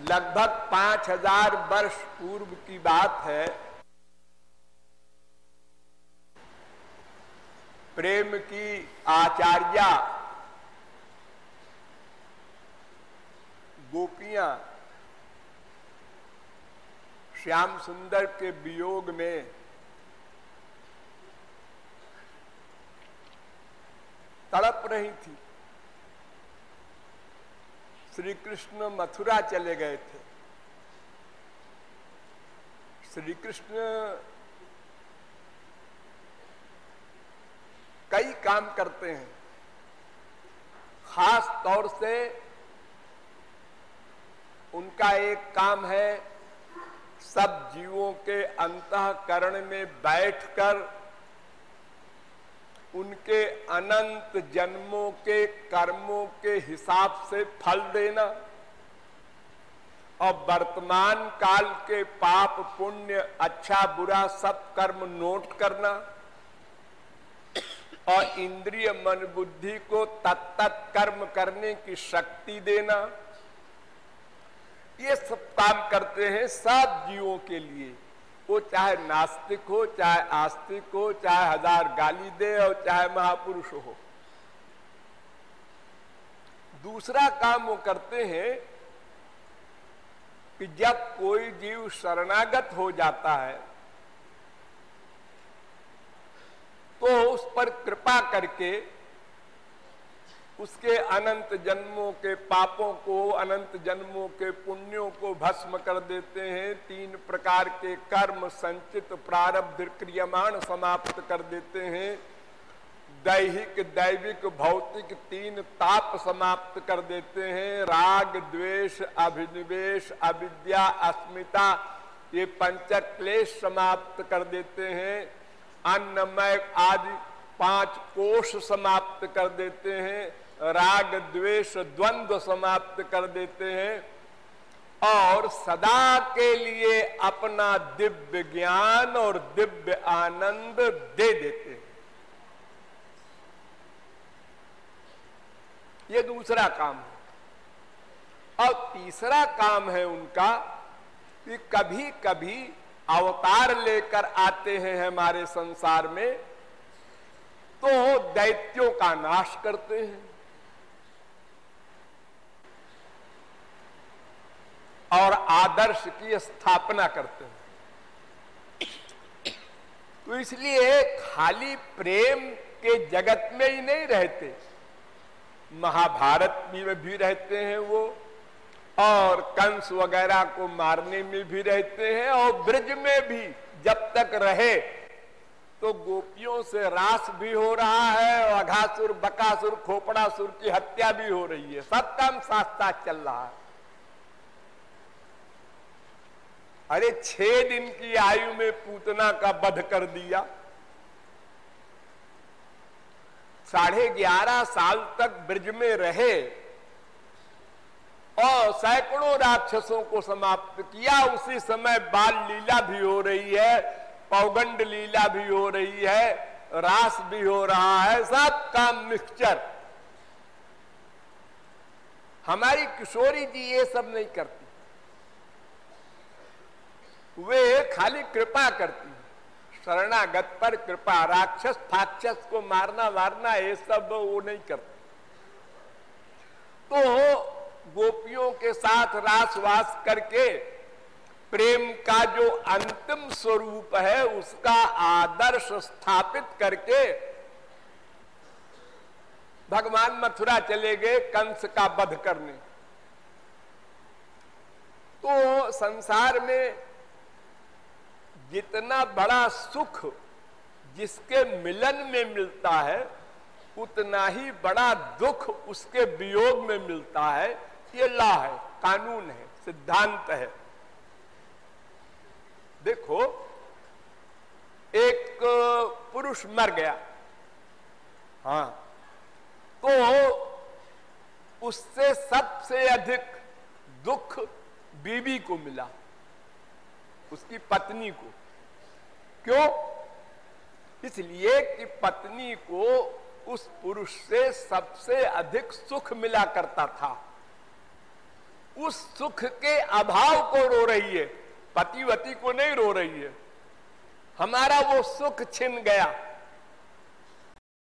लगभग पाँच हज़ार वर्ष पूर्व की बात है। प्रेम की आचार्या गोपियाँ श्याम सुंदर के वियोग में तड़प रही थी। श्री कृष्ण मथुरा चले गए थे। श्री कृष्ण कई काम करते हैं। खास तौर से उनका एक काम है सब जीवों के अंतकरण में बैठकर उनके अनंत जन्मों के कर्मों के हिसाब से फल देना और वर्तमान काल के पाप, पुण्य अच्छा बुरा सब कर्म नोट करना और इंद्रिय मन बुद्धि को तत्त कर्म करने की शक्ति देना। ये सब काम करते हैं सब जीवों के लिए। वो चाहे नास्तिक हो, चाहे आस्तिक हो, चाहे हज़ार गाली दे और चाहे महापुरुष हो। दूसरा काम वो करते हैं कि जब कोई जीव शरणागत हो जाता है तो उस पर कृपा करके उसके अनंत जन्मों के पापों को, अनंत जन्मों के पुण्यों को भस्म कर देते हैं। तीन प्रकार के कर्म संचित प्रारब्ध क्रियमाण समाप्त कर देते हैं। दैहिक, दैविक, भौतिक तीन ताप समाप्त कर देते हैं। राग, द्वेष, अभिनिवेश, अविद्या, अस्मिता, ये पंच क्लेश समाप्त कर देते हैं। अन्नमय आदि पाँच कोष समाप्त कर देते हैं। राग, द्वेष, द्वंद्व समाप्त कर देते हैं और सदा के लिए अपना दिव्य ज्ञान और दिव्य आनंद दे देते हैं। ये दूसरा काम है। और तीसरा काम है उनका कि कभी कभी अवतार लेकर आते हैं हमारे संसार में तो दैत्यों का नाश करते हैं और आदर्श की स्थापना करते हैं। तो इसलिए खाली प्रेम के जगत में ही नहीं रहते। महाभारत में भी रहते हैं वो, और कंस वगैरह को मारने में भी रहते हैं, और ब्रज में भी जब तक रहे तो गोपियों से रास भी हो रहा है अघासुर, बकासुर, खोपड़ासुर की हत्या भी हो रही है। सब काम साथ चल रहा है। अरे छह दिन की आयु में पूतना का वध कर दिया। साढ़े ग्यारह साल तक ब्रज में रहे और सैकड़ों राक्षसों को समाप्त किया। उसी समय बाल लीला भी हो रही है, पौगंड लीला भी हो रही है, रास भी हो रहा है, सब काम मिक्सचर। हमारी किशोरी जी ये सब नहीं करती। वे खाली कृपा करती है। शरणागत पर कृपा, राक्षस फाक्षस को मारना वारना, ये सब वो नहीं करते। तो गोपियों के साथ रासवास करके प्रेम का जो अंतिम स्वरूप है, उसका आदर्श स्थापित करके भगवान मथुरा चले गए कंस का वध करने। तो संसार में जितना बड़ा सुख जिसके मिलन में मिलता है, उतना ही बड़ा दुख उसके वियोग में मिलता है। ये ला है, कानून है, सिद्धांत है। देखो, एक पुरुष मर गया। हाँ। तो उससे सबसे अधिक दुख बीबी को मिला। उसकी पत्नी को। क्यों? इसलिए कि पत्नी को उस पुरुष से सबसे अधिक सुख मिला करता था। उस सुख के अभाव को रो रही है पतिवती को नहीं रो रही है। हमारा वो सुख छिन गया।